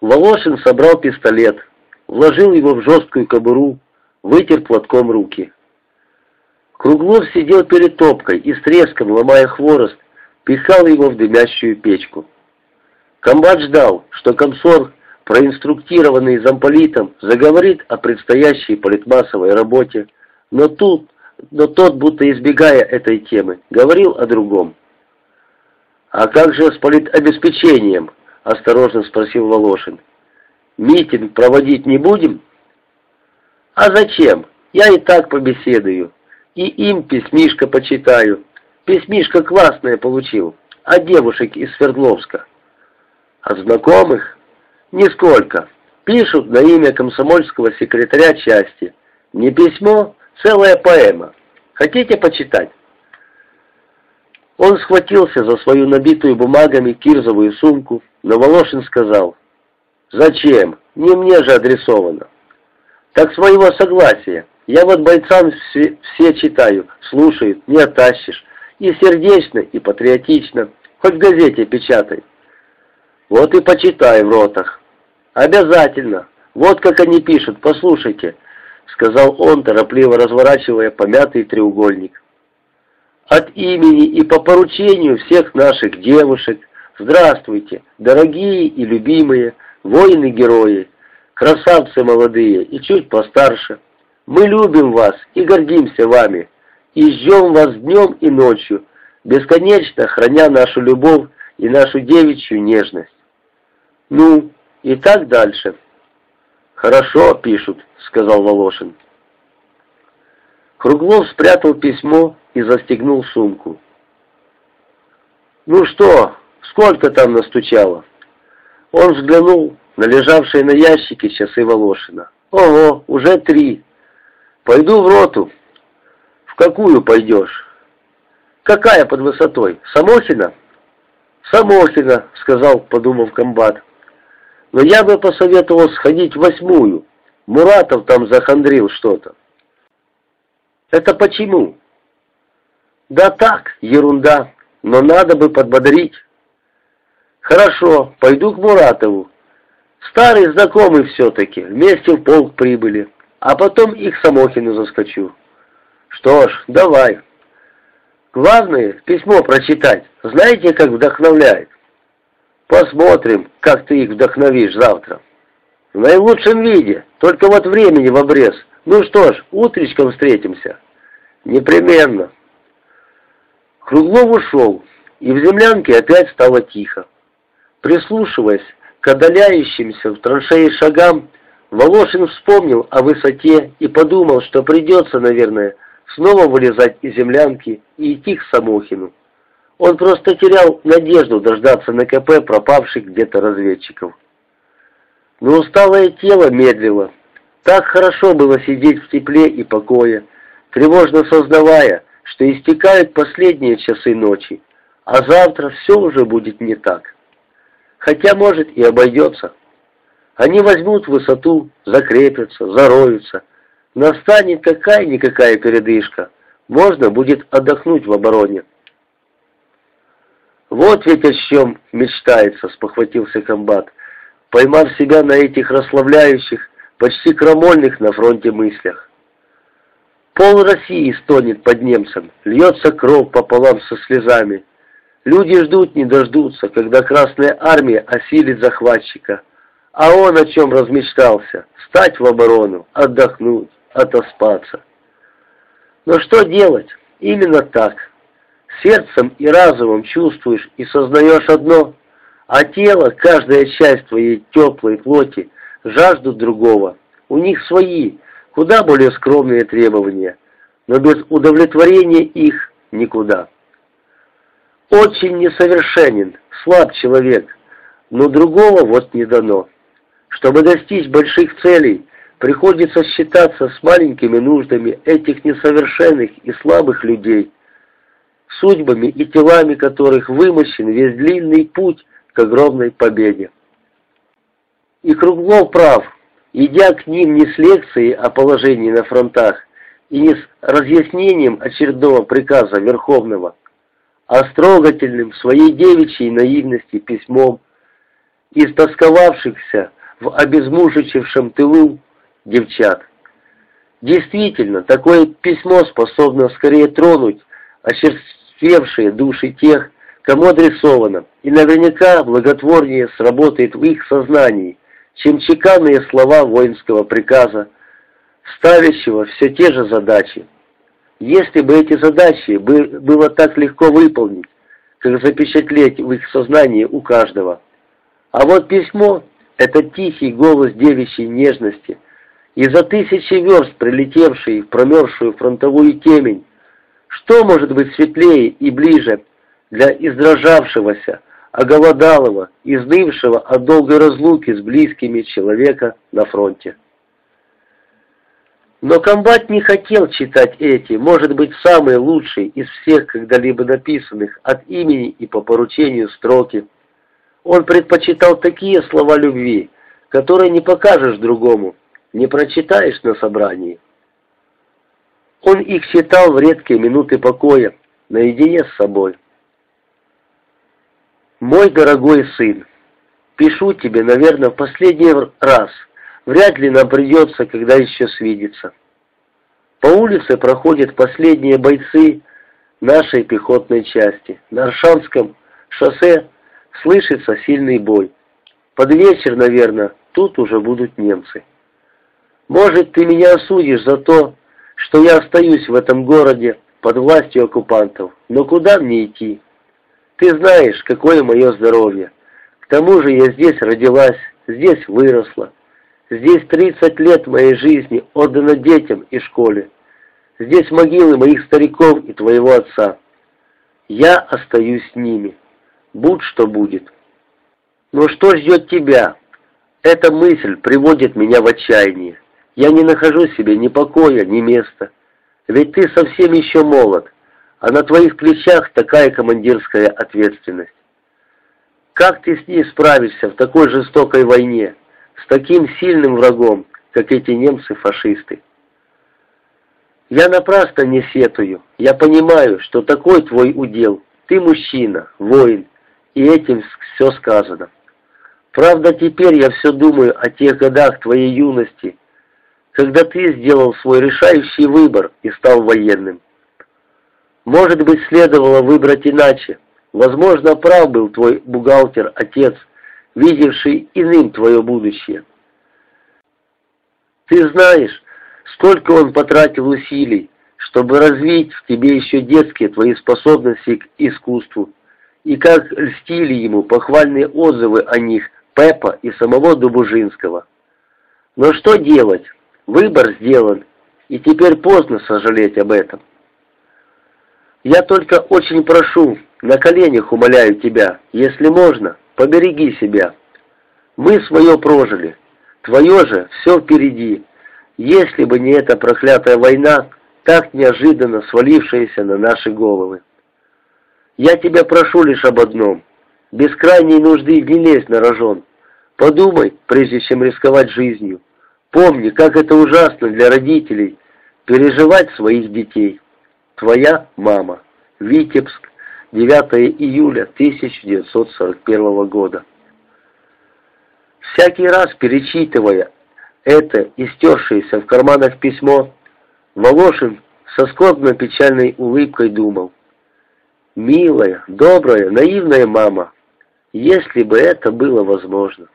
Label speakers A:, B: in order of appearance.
A: Волошин собрал пистолет, вложил его в жесткую кобуру, вытер платком руки. Круглов сидел перед топкой и с треском, ломая хворост, пихал его в дымящую печку. Комбат ждал, что комсор, проинструктированный замполитом, заговорит о предстоящей политмассовой работе, но тут, но тот, будто избегая этой темы, говорил о другом. «А как же с политобеспечением?» — осторожно спросил Волошин. «Митинг проводить не будем?» «А зачем? Я и так побеседую. И им письмишко почитаю. Письмишко классное получил. От девушек из Свердловска». «От знакомых?» «Нисколько. Пишут на имя комсомольского секретаря части. Не письмо, целая поэма. Хотите почитать?» Он схватился за свою набитую бумагами кирзовую сумку, но Волошин сказал, «Зачем? Не мне же адресовано». «Так своего согласия. Я вот бойцам все, все читаю, слушают, не оттащишь. И сердечно, и патриотично. Хоть в газете печатай». «Вот и почитай в ротах». «Обязательно. Вот как они пишут, послушайте», — сказал он, торопливо разворачивая помятый треугольник. «От имени и по поручению всех наших девушек, Здравствуйте, дорогие и любимые, воины-герои, красавцы молодые и чуть постарше. Мы любим вас и гордимся вами, и ждем вас днем и ночью, бесконечно храня нашу любовь и нашу девичью нежность. Ну, и так дальше. Хорошо пишут, сказал Волошин. Круглов спрятал письмо и застегнул сумку. «Ну что, Сколько там настучало?» Он взглянул на лежавшие на ящике часы Волошина. «Ого, уже три. Пойду в роту». «В какую пойдешь?» «Какая под высотой? Самохина?» «Самохина», — сказал, подумав комбат. «Но я бы посоветовал сходить в восьмую. Муратов там захандрил что-то». «Это почему?» «Да так, ерунда, но надо бы подбодрить». «Хорошо, пойду к Муратову. Старый знакомый все-таки, вместе в полк прибыли, а потом и к Самохину заскочу». «Что ж, давай». «Главное, письмо прочитать. Знаете, как вдохновляет?» «Посмотрим, как ты их вдохновишь завтра». «В наилучшем виде, только вот времени в обрез. Ну что ж, утречком встретимся». «Непременно». Круглов ушел, и в землянке опять стало тихо. Прислушиваясь к отдаляющимся в траншеи шагам, Волошин вспомнил о высоте и подумал, что придется, наверное, снова вылезать из землянки и идти к Самохину. Он просто терял надежду дождаться на КП пропавших где-то разведчиков. Но усталое тело медлило. Так хорошо было сидеть в тепле и покое, тревожно сознавая, что истекают последние часы ночи, а завтра все уже будет не так хотя, может, и обойдется. Они возьмут высоту, закрепятся, зароются. Настанет какая-никакая передышка. Можно будет отдохнуть в обороне. «Вот ведь о чем мечтается», — спохватился комбат, поймав себя на этих расслабляющих, почти крамольных на фронте мыслях. Пол России стонет под немцем, льется кровь пополам со слезами. Люди ждут, не дождутся, когда Красная Армия осилит захватчика. А он о чем размечтался? Стать в оборону, отдохнуть, отоспаться. Но что делать? Именно так. Сердцем и разумом чувствуешь и сознаешь одно, а тело, каждая часть твоей теплой плоти, жаждут другого. У них свои, куда более скромные требования, но без удовлетворения их никуда очень несовершенен, слаб человек, но другого вот не дано. Чтобы достичь больших целей, приходится считаться с маленькими нуждами этих несовершенных и слабых людей, судьбами и телами которых вымощен весь длинный путь к огромной победе. И Круглов прав, идя к ним не с лекцией о положении на фронтах и не с разъяснением очередного приказа Верховного, а с трогательным своей девичьей наивности письмом, истосковавшихся в обезмужичившем тылу девчат. Действительно, такое письмо способно скорее тронуть очерствевшие души тех, кому адресовано, и наверняка благотворнее сработает в их сознании, чем чеканные слова воинского приказа, ставящего все те же задачи. Если бы эти задачи было так легко выполнить, как запечатлеть в их сознании у каждого. А вот письмо — это тихий голос девичьей нежности, и за тысячи верст прилетевший в промерзшую фронтовую темень, что может быть светлее и ближе для издрожавшегося, оголодалого, изнывшего от долгой разлуки с близкими человека на фронте? Но комбат не хотел читать эти, может быть, самые лучшие из всех когда-либо написанных от имени и по поручению строки. Он предпочитал такие слова любви, которые не покажешь другому, не прочитаешь на собрании. Он их читал в редкие минуты покоя, наедине с собой. «Мой дорогой сын, пишу тебе, наверное, в последний раз. Вряд ли нам придется когда еще свидеться. По улице проходят последние бойцы нашей пехотной части. На Аршанском шоссе слышится сильный бой. Под вечер, наверное, тут уже будут немцы. Может, ты меня осудишь за то, что я остаюсь в этом городе под властью оккупантов, но куда мне идти? Ты знаешь, какое мое здоровье. К тому же я здесь родилась, здесь выросла. Здесь 30 лет моей жизни отдано детям и школе. Здесь могилы моих стариков и твоего отца. Я остаюсь с ними. Будь что будет. Но что ждет тебя? Эта мысль приводит меня в отчаяние. Я не нахожу себе ни покоя, ни места. Ведь ты совсем еще молод, а на твоих плечах такая командирская ответственность. Как ты с ней справишься в такой жестокой войне, с таким сильным врагом, как эти немцы-фашисты? Я напрасно не сетую. Я понимаю, что такой твой удел. Ты мужчина, воин, и этим все сказано. Правда, теперь я все думаю о тех годах твоей юности, когда ты сделал свой решающий выбор и стал военным. Может быть, следовало выбрать иначе. Возможно, прав был твой бухгалтер, отец, видевший иным твое будущее. Ты знаешь, сколько он потратил усилий, чтобы развить в тебе еще детские твои способности к искусству, и как льстили ему похвальные отзывы о них Пепа и самого Дубужинского. Но что делать? Выбор сделан, и теперь поздно сожалеть об этом. Я только очень прошу, на коленях умоляю тебя, если можно, побереги себя. Мы свое прожили, твое же все впереди. Если бы не эта проклятая война, так неожиданно свалившаяся на наши головы. Я тебя прошу лишь об одном. Без крайней нужды не лезь на рожон. Подумай, прежде чем рисковать жизнью. Помни, как это ужасно для родителей переживать своих детей. Твоя мама. Витебск, 9 июля 1941 года. Всякий раз перечитывая это истершееся в карманах письмо, Волошин со скорбно-печальной улыбкой думал. «Милая, добрая, наивная мама, если бы это было возможно».